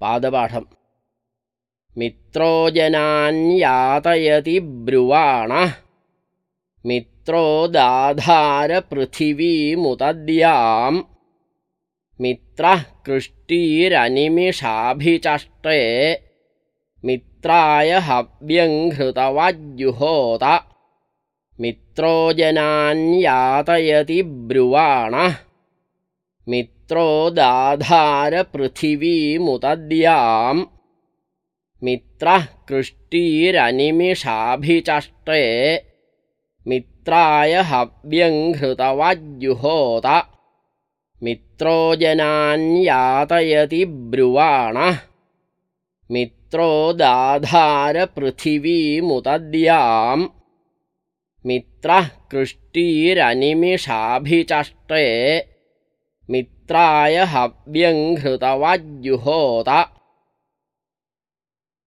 पादपाठम्। मित्रो जनान्यातयति ब्रुवाणः। मित्रो कृष्टीरनिमिषाभिचष्टे। मित्राय हव्यङ्घृतवाज्जुहोत मित्रो जनान्यातयति ब्रुवाणः मित्रो दाधारपृथिवीमुतद्याम् मित्रः कृष्टीरनिमिषाभिचष्टे। मित्राय हव्यङ्घृतवाज्जुहोत मित्रो जनान्यातयति ब्रुवाणः। मित्रो दाधारपृथिवीमुतद्याम् मित्रः कृष्टीरनिमिषाभिचष्टे มิตรายหับเบียงครุตวัตยุโหตะ